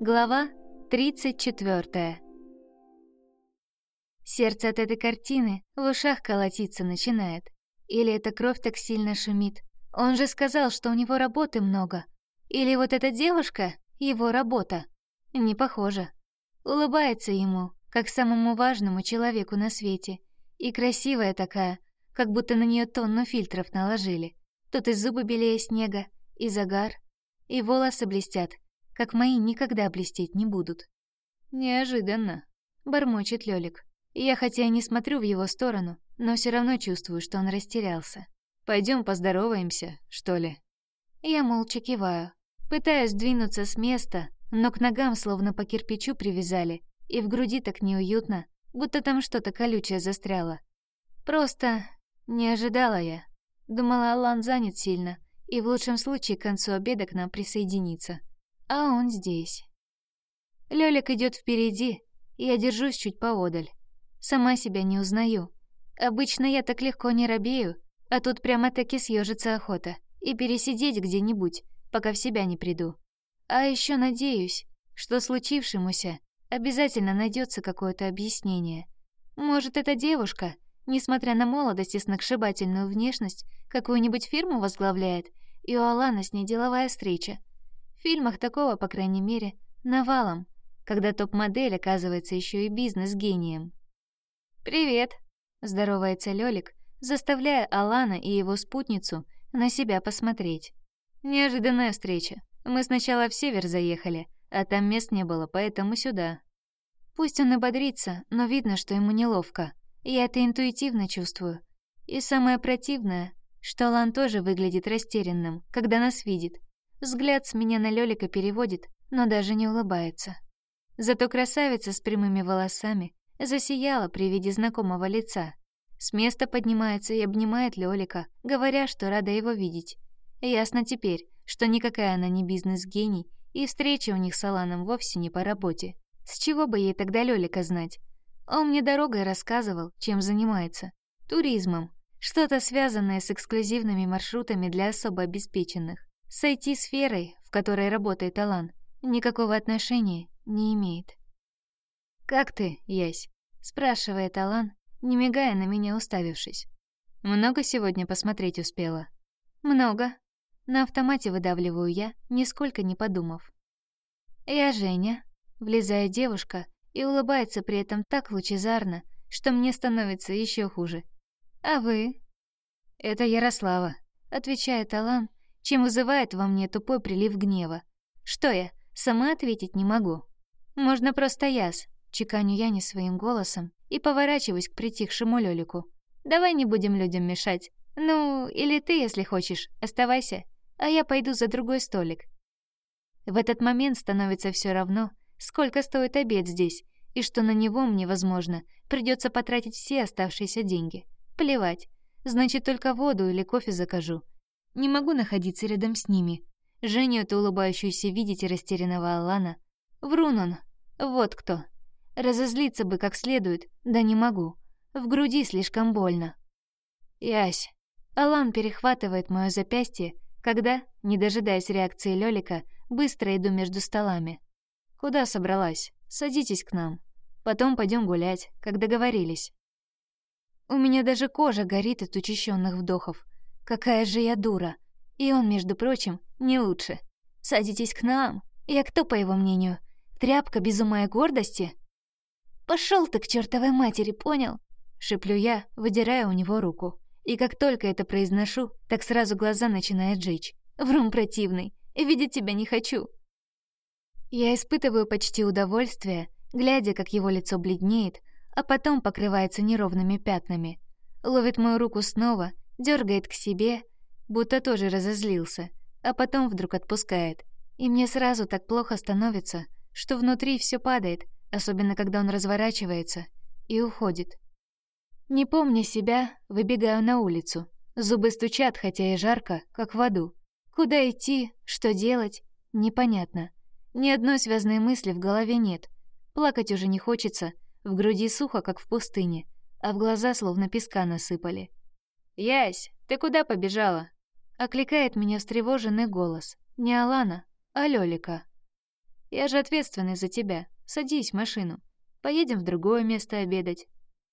Глава 34. Сердце от этой картины в ушах колотиться начинает. Или эта кровь так сильно шумит. Он же сказал, что у него работы много. Или вот эта девушка — его работа. Не похоже. Улыбается ему, как самому важному человеку на свете. И красивая такая, как будто на нее тонну фильтров наложили. Тут и зубы белее снега, и загар, и волосы блестят — как мои никогда блестеть не будут. Неожиданно, бормочет Лёлик. Я хотя и не смотрю в его сторону, но все равно чувствую, что он растерялся. Пойдем поздороваемся, что ли? Я молча киваю, пытаюсь двинуться с места, но к ногам словно по кирпичу привязали, и в груди так неуютно, будто там что-то колючее застряло. Просто не ожидала я. Думала, Алан занят сильно, и в лучшем случае к концу обеда к нам присоединится а он здесь. Лёлик идет впереди, я держусь чуть поодаль. Сама себя не узнаю. Обычно я так легко не робею, а тут прямо-таки съежится охота и пересидеть где-нибудь, пока в себя не приду. А еще надеюсь, что случившемуся обязательно найдется какое-то объяснение. Может, эта девушка, несмотря на молодость и сногсшибательную внешность, какую-нибудь фирму возглавляет, и у Алана с ней деловая встреча, фильмах такого, по крайней мере, навалом, когда топ-модель оказывается еще и бизнес-гением. «Привет!» — здоровается Лёлик, заставляя Алана и его спутницу на себя посмотреть. Неожиданная встреча. Мы сначала в север заехали, а там мест не было, поэтому сюда. Пусть он и бодрится, но видно, что ему неловко. Я это интуитивно чувствую. И самое противное, что Алан тоже выглядит растерянным, когда нас видит, Взгляд с меня на Лёлика переводит, но даже не улыбается. Зато красавица с прямыми волосами засияла при виде знакомого лица. С места поднимается и обнимает Лёлика, говоря, что рада его видеть. Ясно теперь, что никакая она не бизнес-гений, и встреча у них с Аланом вовсе не по работе. С чего бы ей тогда Лёлика знать? Он мне дорогой рассказывал, чем занимается. Туризмом. Что-то связанное с эксклюзивными маршрутами для особо обеспеченных. С IT-сферой, в которой работает Алан, никакого отношения не имеет. «Как ты, Ясь?» — спрашивает Алан, не мигая на меня уставившись. «Много сегодня посмотреть успела?» «Много». На автомате выдавливаю я, нисколько не подумав. «Я Женя», — влезает девушка и улыбается при этом так лучезарно, что мне становится еще хуже. «А вы?» «Это Ярослава», — отвечает Алан, чем вызывает во мне тупой прилив гнева. Что я, сама ответить не могу? Можно просто яс, чеканю я не своим голосом и поворачиваюсь к притихшему Лёлику. Давай не будем людям мешать. Ну, или ты, если хочешь, оставайся, а я пойду за другой столик. В этот момент становится все равно, сколько стоит обед здесь, и что на него мне, возможно, придется потратить все оставшиеся деньги. Плевать. Значит, только воду или кофе закажу, не могу находиться рядом с ними. Женю эту улыбающуюся видеть растерянного Алана. Врун он. Вот кто. Разозлиться бы как следует, да не могу. В груди слишком больно. Ясь. Алан перехватывает мое запястье, когда, не дожидаясь реакции Лёлика, быстро иду между столами. Куда собралась? Садитесь к нам. Потом пойдем гулять, как договорились. У меня даже кожа горит от учащенных вдохов. Какая же я дура. И он, между прочим, не лучше. Садитесь к нам. Я кто, по его мнению? Тряпка без ума и гордости? Пошел ты к чертовой матери, понял? Шеплю я, выдирая у него руку. И как только это произношу, так сразу глаза начинают жечь. Врум противный. Видеть тебя не хочу. Я испытываю почти удовольствие, глядя, как его лицо бледнеет, а потом покрывается неровными пятнами. Ловит мою руку снова дергает к себе, будто тоже разозлился, а потом вдруг отпускает. И мне сразу так плохо становится, что внутри все падает, особенно когда он разворачивается и уходит. Не помня себя, выбегаю на улицу. Зубы стучат, хотя и жарко, как в аду. Куда идти, что делать, непонятно. Ни одной связной мысли в голове нет. Плакать уже не хочется, в груди сухо, как в пустыне, а в глаза словно песка насыпали. «Ясь, ты куда побежала?» Окликает меня встревоженный голос. Не Алана, а Лёлика. Я же ответственный за тебя. Садись в машину. Поедем в другое место обедать.